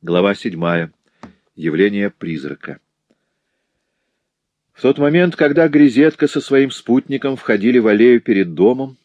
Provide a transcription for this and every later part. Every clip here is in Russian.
Глава седьмая. Явление призрака. В тот момент, когда Грезетка со своим спутником входили в аллею перед домом,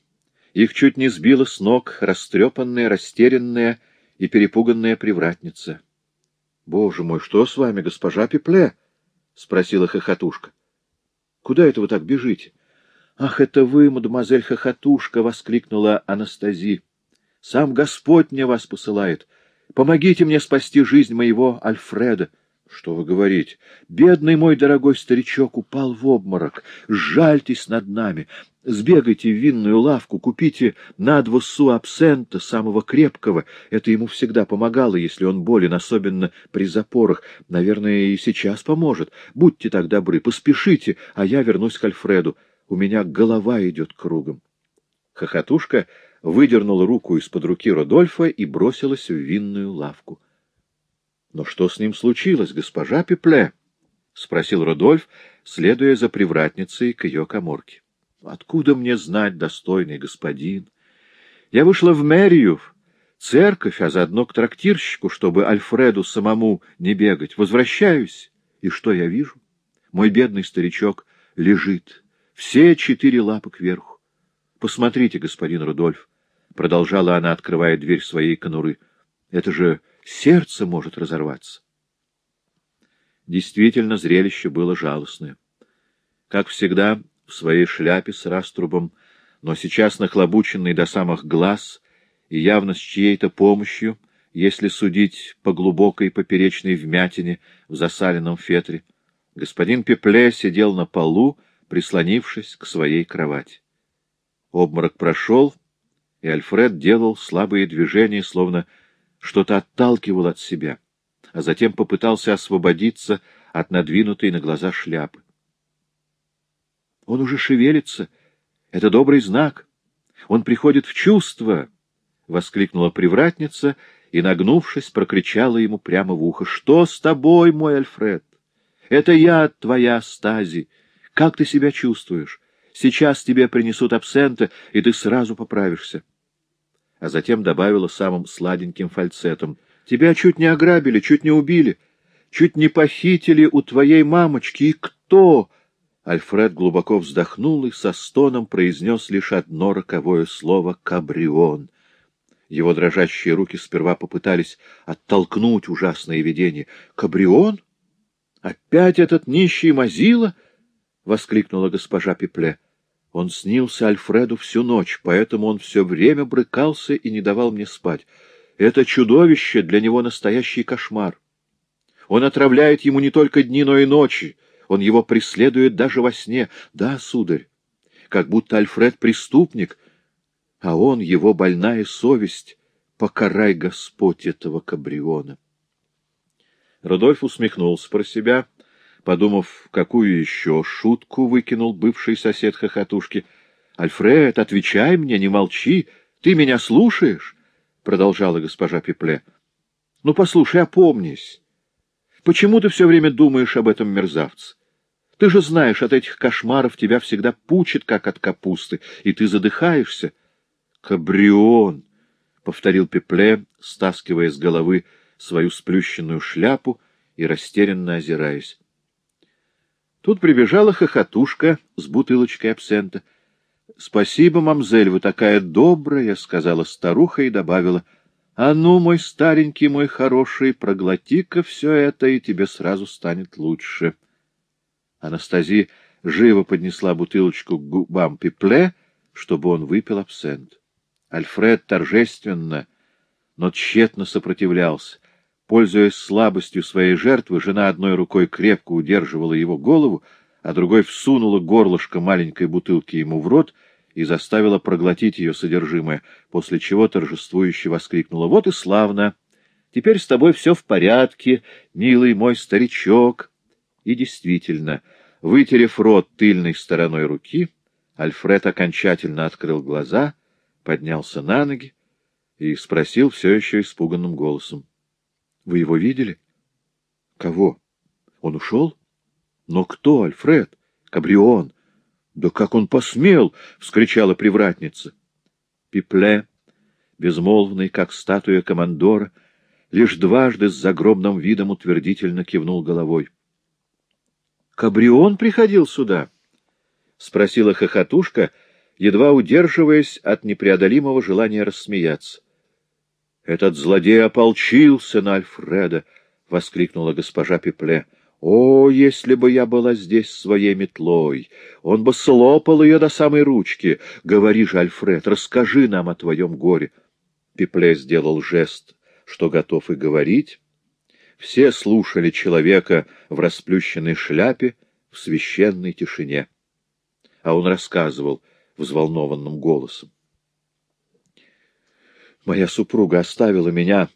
их чуть не сбила с ног растрепанная, растерянная и перепуганная привратница. — Боже мой, что с вами, госпожа Пепле? — спросила хохотушка. — Куда это вы так бежите? — Ах, это вы, мадемуазель хохотушка! — воскликнула Анастази. — Сам Господь мне вас посылает. Помогите мне спасти жизнь моего Альфреда. Что вы говорите? Бедный мой дорогой старичок упал в обморок. Жальтесь над нами. Сбегайте в винную лавку, купите на два су абсента, самого крепкого. Это ему всегда помогало, если он болен, особенно при запорах. Наверное, и сейчас поможет. Будьте так добры, поспешите, а я вернусь к Альфреду. У меня голова идет кругом. Хохотушка выдернула руку из-под руки Родольфа и бросилась в винную лавку. — Но что с ним случилось, госпожа Пепле? — спросил Родольф, следуя за привратницей к ее коморке. — Откуда мне знать, достойный господин? Я вышла в мэрию, церковь, а заодно к трактирщику, чтобы Альфреду самому не бегать. Возвращаюсь, и что я вижу? Мой бедный старичок лежит, все четыре лапы кверху. Посмотрите, господин Рудольф, — продолжала она, открывая дверь своей конуры, — это же сердце может разорваться. Действительно, зрелище было жалостное. Как всегда, в своей шляпе с раструбом, но сейчас нахлобученный до самых глаз и явно с чьей-то помощью, если судить по глубокой поперечной вмятине в засаленном фетре, господин Пепле сидел на полу, прислонившись к своей кровати. Обморок прошел, и Альфред делал слабые движения, словно что-то отталкивал от себя, а затем попытался освободиться от надвинутой на глаза шляпы. Он уже шевелится. Это добрый знак. Он приходит в чувство, — воскликнула привратница и, нагнувшись, прокричала ему прямо в ухо. — Что с тобой, мой Альфред? Это я, твоя Стази. Как ты себя чувствуешь? Сейчас тебе принесут абсента, и ты сразу поправишься а затем добавила самым сладеньким фальцетом. — Тебя чуть не ограбили, чуть не убили, чуть не похитили у твоей мамочки. И кто? Альфред глубоко вздохнул и со стоном произнес лишь одно роковое слово — «кабрион». Его дрожащие руки сперва попытались оттолкнуть ужасное видение. «Кабрион? Опять этот нищий Мазила?» — воскликнула госпожа Пепле. Он снился Альфреду всю ночь, поэтому он все время брыкался и не давал мне спать. Это чудовище для него настоящий кошмар. Он отравляет ему не только дни, но и ночи. Он его преследует даже во сне. Да, сударь, как будто Альфред преступник, а он, его больная совесть, покарай Господь этого кабриона. Рудольф усмехнулся про себя — подумав, какую еще шутку выкинул бывший сосед хохотушки. — Альфред, отвечай мне, не молчи, ты меня слушаешь? — продолжала госпожа Пепле. — Ну, послушай, опомнись. Почему ты все время думаешь об этом мерзавце? Ты же знаешь, от этих кошмаров тебя всегда пучит, как от капусты, и ты задыхаешься. — Кабрион! — повторил Пепле, стаскивая с головы свою сплющенную шляпу и растерянно озираясь. Тут прибежала хохотушка с бутылочкой абсента. — Спасибо, мамзель, вы такая добрая, — сказала старуха и добавила. — А ну, мой старенький, мой хороший, проглоти-ка все это, и тебе сразу станет лучше. Анастасия живо поднесла бутылочку к губам Пепле, чтобы он выпил абсент. Альфред торжественно, но тщетно сопротивлялся. Пользуясь слабостью своей жертвы, жена одной рукой крепко удерживала его голову, а другой всунула горлышко маленькой бутылки ему в рот и заставила проглотить ее содержимое, после чего торжествующе воскликнула «Вот и славно! Теперь с тобой все в порядке, милый мой старичок!» И действительно, вытерев рот тыльной стороной руки, Альфред окончательно открыл глаза, поднялся на ноги и спросил все еще испуганным голосом. Вы его видели? Кого? Он ушел? Но кто, Альфред? Кабрион. Да как он посмел! — вскричала привратница. Пипле, безмолвный, как статуя командора, лишь дважды с загробным видом утвердительно кивнул головой. — Кабрион приходил сюда? — спросила хохотушка, едва удерживаясь от непреодолимого желания рассмеяться. — Этот злодей ополчился на Альфреда! — воскликнула госпожа Пепле. — О, если бы я была здесь своей метлой! Он бы слопал ее до самой ручки. Говори же, Альфред, расскажи нам о твоем горе. Пепле сделал жест, что готов и говорить. Все слушали человека в расплющенной шляпе в священной тишине. А он рассказывал взволнованным голосом. Моя супруга оставила меня,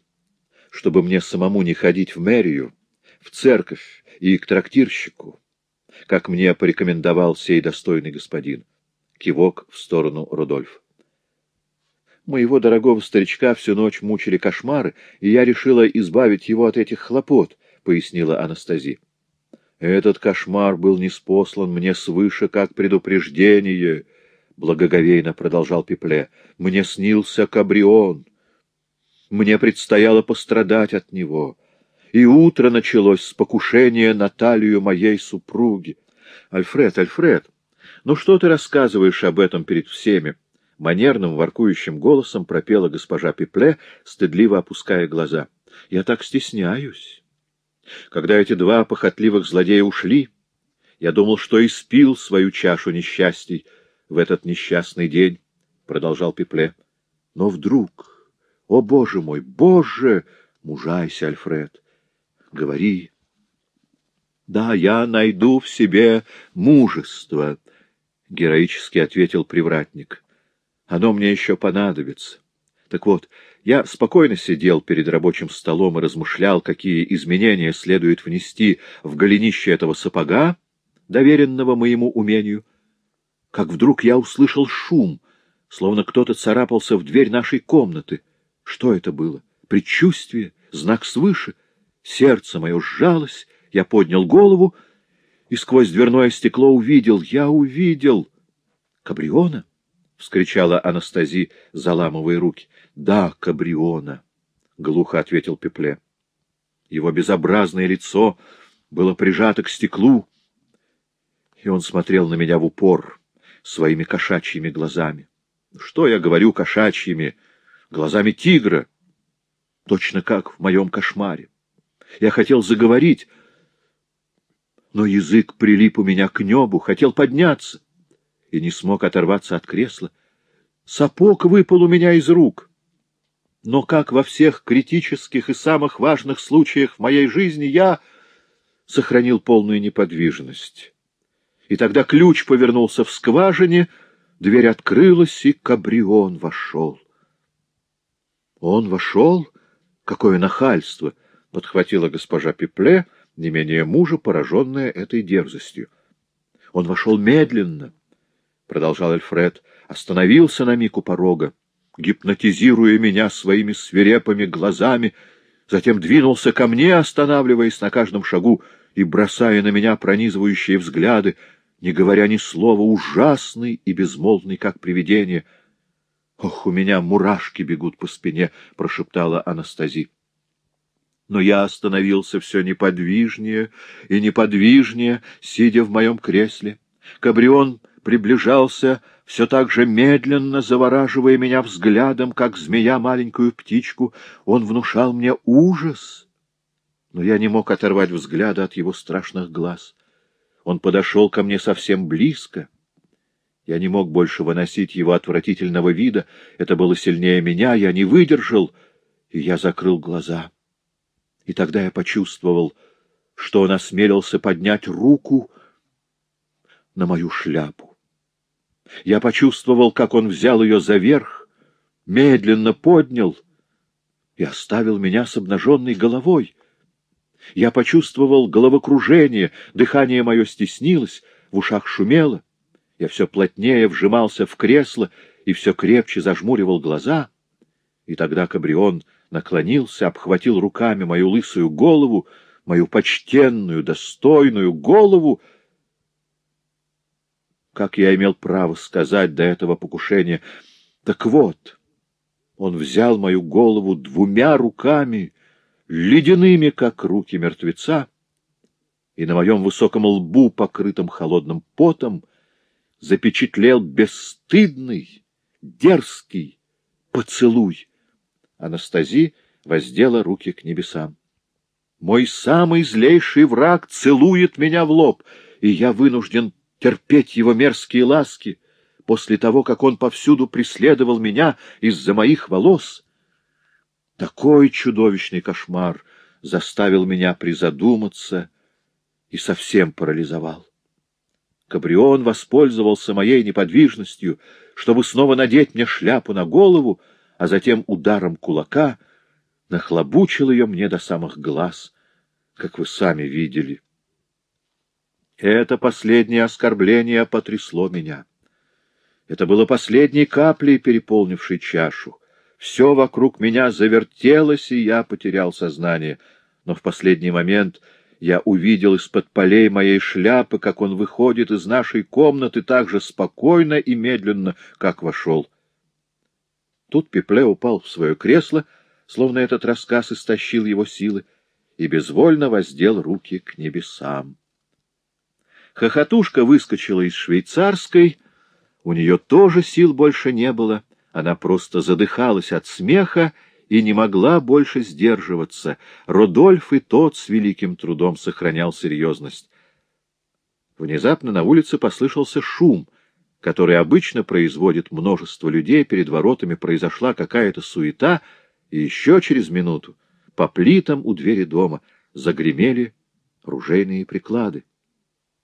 чтобы мне самому не ходить в мэрию, в церковь и к трактирщику, как мне порекомендовал сей достойный господин. Кивок в сторону Рудольфа. Моего дорогого старичка всю ночь мучили кошмары, и я решила избавить его от этих хлопот, — пояснила Анастасия. Этот кошмар был неспослан мне свыше как предупреждение, — благоговейно продолжал Пепле. Мне снился Кабрион. Мне предстояло пострадать от него. И утро началось с покушения на талию моей супруги. Альфред, Альфред, ну что ты рассказываешь об этом перед всеми? — манерным воркующим голосом пропела госпожа Пепле, стыдливо опуская глаза. — Я так стесняюсь. Когда эти два похотливых злодея ушли, я думал, что испил свою чашу несчастий в этот несчастный день, — продолжал Пепле. Но вдруг, о, боже мой, боже, мужайся, Альфред, говори. Да, я найду в себе мужество, — героически ответил привратник. Оно мне еще понадобится. Так вот, я спокойно сидел перед рабочим столом и размышлял, какие изменения следует внести в голенище этого сапога, доверенного моему умению, как вдруг я услышал шум, словно кто-то царапался в дверь нашей комнаты. Что это было? Предчувствие? Знак свыше? Сердце мое сжалось, я поднял голову и сквозь дверное стекло увидел, я увидел Кабриона. — вскричала Анастази, заламывая руки. — Да, Кабриона, — глухо ответил Пепле. Его безобразное лицо было прижато к стеклу, и он смотрел на меня в упор своими кошачьими глазами. Что я говорю кошачьими? Глазами тигра, точно как в моем кошмаре. Я хотел заговорить, но язык прилип у меня к небу, хотел подняться и не смог оторваться от кресла. Сапог выпал у меня из рук. Но, как во всех критических и самых важных случаях в моей жизни, я сохранил полную неподвижность. И тогда ключ повернулся в скважине, дверь открылась, и Кабрион вошел. Он вошел? Какое нахальство! — подхватила госпожа Пепле, не менее мужа, пораженная этой дерзостью. Он вошел медленно, продолжал Альфред, остановился на миг у порога, гипнотизируя меня своими свирепыми глазами, затем двинулся ко мне, останавливаясь на каждом шагу и бросая на меня пронизывающие взгляды, не говоря ни слова, ужасный и безмолвный, как привидение. «Ох, у меня мурашки бегут по спине!» — прошептала Анастази. Но я остановился все неподвижнее и неподвижнее, сидя в моем кресле. Кабрион приближался все так же медленно, завораживая меня взглядом, как змея маленькую птичку. Он внушал мне ужас, но я не мог оторвать взгляда от его страшных глаз. Он подошел ко мне совсем близко. Я не мог больше выносить его отвратительного вида, это было сильнее меня, я не выдержал, и я закрыл глаза. И тогда я почувствовал, что он осмелился поднять руку на мою шляпу. Я почувствовал, как он взял ее за верх, медленно поднял и оставил меня с обнаженной головой. Я почувствовал головокружение, дыхание мое стеснилось, в ушах шумело. Я все плотнее вжимался в кресло и все крепче зажмуривал глаза. И тогда Кабрион наклонился, обхватил руками мою лысую голову, мою почтенную, достойную голову, как я имел право сказать до этого покушения. Так вот, он взял мою голову двумя руками ледяными, как руки мертвеца, и на моем высоком лбу, покрытом холодным потом, запечатлел бесстыдный, дерзкий поцелуй. Анастази воздела руки к небесам. Мой самый злейший враг целует меня в лоб, и я вынужден терпеть его мерзкие ласки после того, как он повсюду преследовал меня из-за моих волос. Такой чудовищный кошмар заставил меня призадуматься и совсем парализовал. Кабрион воспользовался моей неподвижностью, чтобы снова надеть мне шляпу на голову, а затем ударом кулака нахлобучил ее мне до самых глаз, как вы сами видели. Это последнее оскорбление потрясло меня. Это было последней каплей, переполнившей чашу. Все вокруг меня завертелось, и я потерял сознание. Но в последний момент я увидел из-под полей моей шляпы, как он выходит из нашей комнаты так же спокойно и медленно, как вошел. Тут Пепле упал в свое кресло, словно этот рассказ истощил его силы, и безвольно воздел руки к небесам. Хохотушка выскочила из швейцарской, у нее тоже сил больше не было, она просто задыхалась от смеха и не могла больше сдерживаться. Родольф и тот с великим трудом сохранял серьезность. Внезапно на улице послышался шум, который обычно производит множество людей, перед воротами произошла какая-то суета, и еще через минуту по плитам у двери дома загремели ружейные приклады.